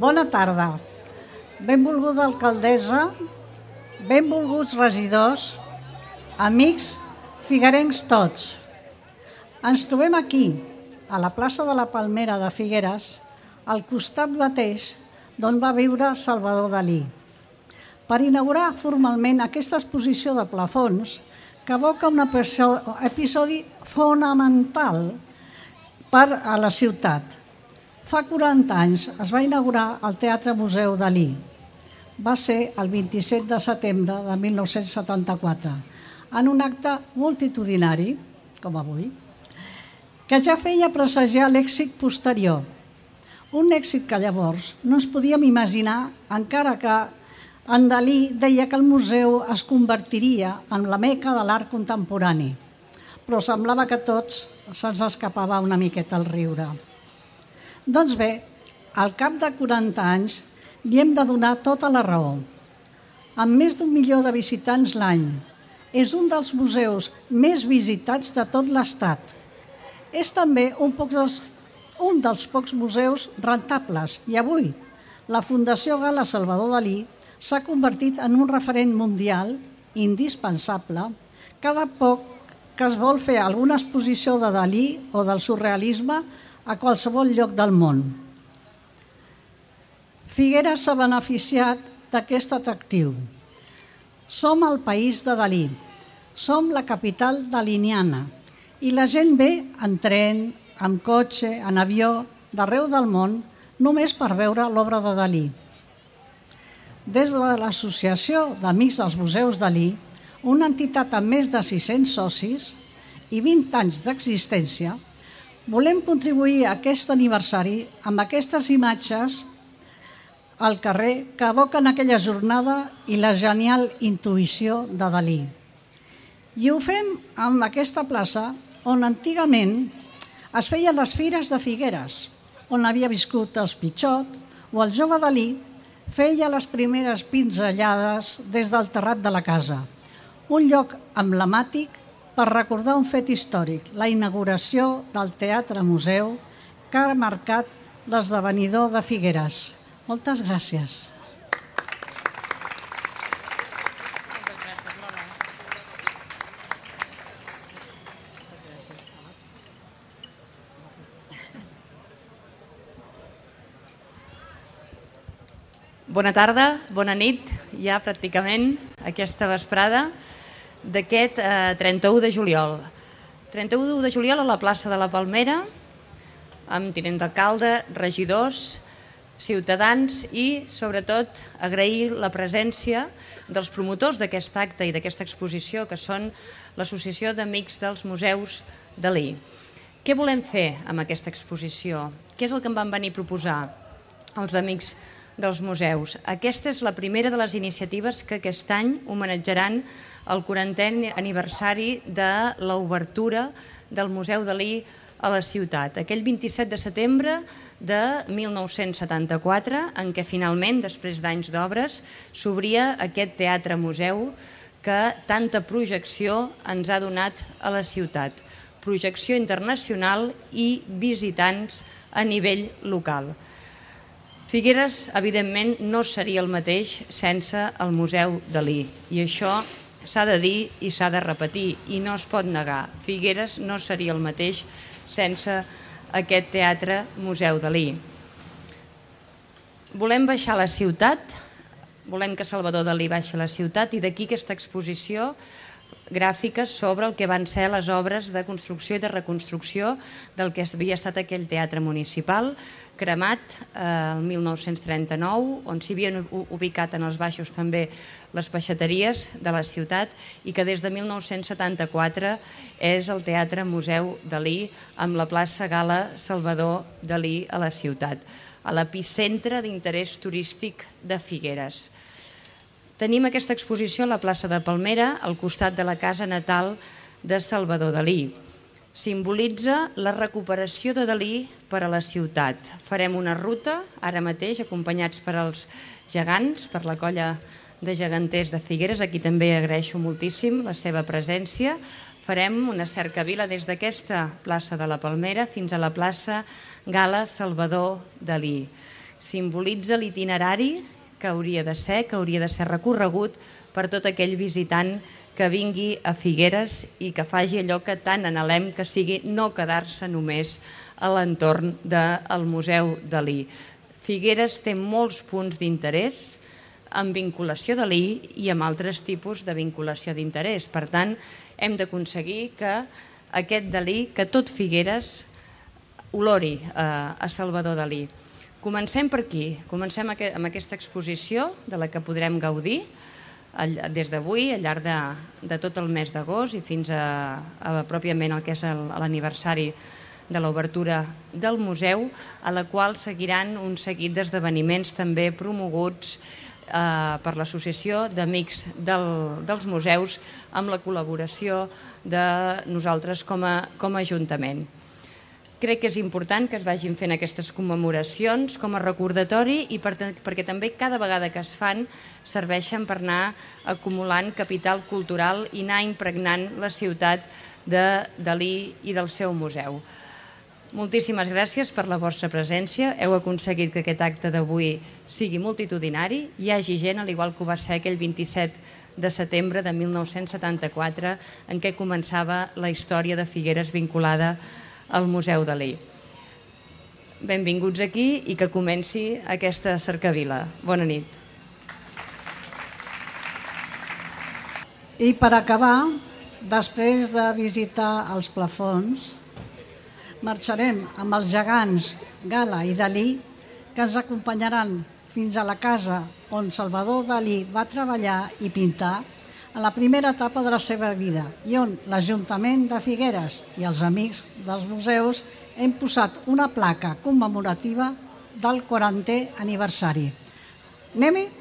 Bona tarda. Benvolguda alcaldessa, benvolguts regidors, amics figuerencs tots. Ens trobem aquí, a la plaça de la Palmera de Figueres, al costat mateix d'on va viure Salvador Dalí. Per inaugurar formalment aquesta exposició de plafons que evoca un episodi fonamental per a la ciutat. Fa 40 anys es va inaugurar el Teatre Museu Dalí. Va ser el 27 de setembre de 1974, en un acte multitudinari, com avui, que ja feia presagiar l'èxit posterior. Un èxit que llavors no ens podíem imaginar, encara que en Dalí deia que el museu es convertiria en la meca de l'art contemporani, però semblava que tots se'ns escapava una miqueta el riure. Doncs bé, al cap de 40 anys li hem de donar tota la raó. Amb més d'un milió de visitants l'any, és un dels museus més visitats de tot l'Estat. És també un, poc dels, un dels pocs museus rentables i avui la Fundació Gala Salvador Dalí s'ha convertit en un referent mundial indispensable cada poc que es vol fer alguna exposició de Dalí o del surrealisme a qualsevol lloc del món. Figueres s'ha beneficiat d'aquest atractiu. Som el país de Dalí, som la capital daliniana i la gent ve en tren, amb cotxe, en avió, d'arreu del món, només per veure l'obra de Dalí. Des de l'Associació d'Amics dels Museus Dalí, una entitat amb més de 600 socis i 20 anys d'existència, volem contribuir a aquest aniversari amb aquestes imatges al carrer que evoquen aquella jornada i la genial intuïció de Dalí. I ho fem amb aquesta plaça on antigament es feien les fires de Figueres, on havia viscut els Pitxot o el jove Dalí feia les primeres pinzellades des del terrat de la casa, un lloc emblemàtic per recordar un fet històric, la inauguració del Teatre Museu que ha marcat l'esdevenidor de Figueres. Moltes gràcies. Bona tarda, bona nit, ja pràcticament aquesta vesprada d'aquest eh, 31 de juliol. 31 de juliol a la plaça de la Palmera, amb tinent d'alcalde, regidors, ciutadans i, sobretot, agrair la presència dels promotors d'aquest acte i d'aquesta exposició, que són l'Associació d'Amics dels Museus Dalí. Què volem fer amb aquesta exposició? Què és el que em van venir a proposar els amics dels museus? Aquesta és la primera de les iniciatives que aquest any homenatjaran el 40è aniversari de l'obertura del Museu Dalí a la ciutat. Aquell 27 de setembre de 1974, en què finalment, després d'anys d'obres, s'obria aquest teatre-museu que tanta projecció ens ha donat a la ciutat. Projecció internacional i visitants a nivell local. Figueres, evidentment, no seria el mateix sense el Museu Dalí. I això s'ha de dir i s'ha de repetir i no es pot negar. Figueres no seria el mateix sense aquest teatre Museu Dalí. Volem baixar la ciutat, volem que Salvador Dalí baixi a la ciutat i d'aquí aquesta exposició gràfica sobre el que van ser les obres de construcció i de reconstrucció del que havia estat aquell teatre municipal, cremat eh, el 1939, on s'hi havien ubicat en els baixos també les peixateries de la ciutat i que des de 1974 és el Teatre Museu Dalí amb la plaça Gala Salvador Dalí a la ciutat, a l'epicentre d'interès turístic de Figueres. Tenim aquesta exposició a la plaça de Palmera, al costat de la casa natal de Salvador Dalí simbolitza la recuperació de Dalí per a la ciutat. Farem una ruta, ara mateix, acompanyats per als gegants, per la colla de geganters de Figueres, aquí també agraeixo moltíssim la seva presència. Farem una cercavila des d'aquesta plaça de la Palmera fins a la plaça Gala Salvador Dalí, simbolitza l'itinerari que hauria de ser, que hauria de ser recorregut per tot aquell visitant que vingui a Figueres i que faci allò que tant anhelem que sigui no quedar-se només a l'entorn del Museu Dalí. Figueres té molts punts d'interès amb vinculació de l'I i amb altres tipus de vinculació d'interès. Per tant, hem d'aconseguir que aquest Dalí, que tot Figueres olori a, a Salvador Dalí. Comencem per aquí, comencem amb aquesta exposició de la que podrem gaudir des d'avui, al llarg de, de tot el mes d'agost i fins a, a pròpiament el que és l'aniversari de l'obertura del museu, a la qual seguiran un seguit d'esdeveniments també promoguts eh, per l'Associació d'Amics del, dels Museus amb la col·laboració de nosaltres com a, com a Ajuntament. Crec que és important que es vagin fent aquestes commemoracions com a recordatori i per, perquè també cada vegada que es fan serveixen per anar acumulant capital cultural i anar impregnant la ciutat de Dalí i del seu museu. Moltíssimes gràcies per la vostra presència. Heu aconseguit que aquest acte d'avui sigui multitudinari. Hi hagi gent, al igual que ho va ser aquell 27 de setembre de 1974, en què començava la història de Figueres vinculada a al Museu Dalí. Benvinguts aquí i que comenci aquesta cercavila. Bona nit. I per acabar, després de visitar els plafons, marxarem amb els gegants Gala i Dalí, que ens acompanyaran fins a la casa on Salvador Dalí va treballar i pintar en la primera etapa de la seva vida i on l'Ajuntament de Figueres i els amics dels museus hem posat una placa commemorativa del 40è aniversari. Anem-hi?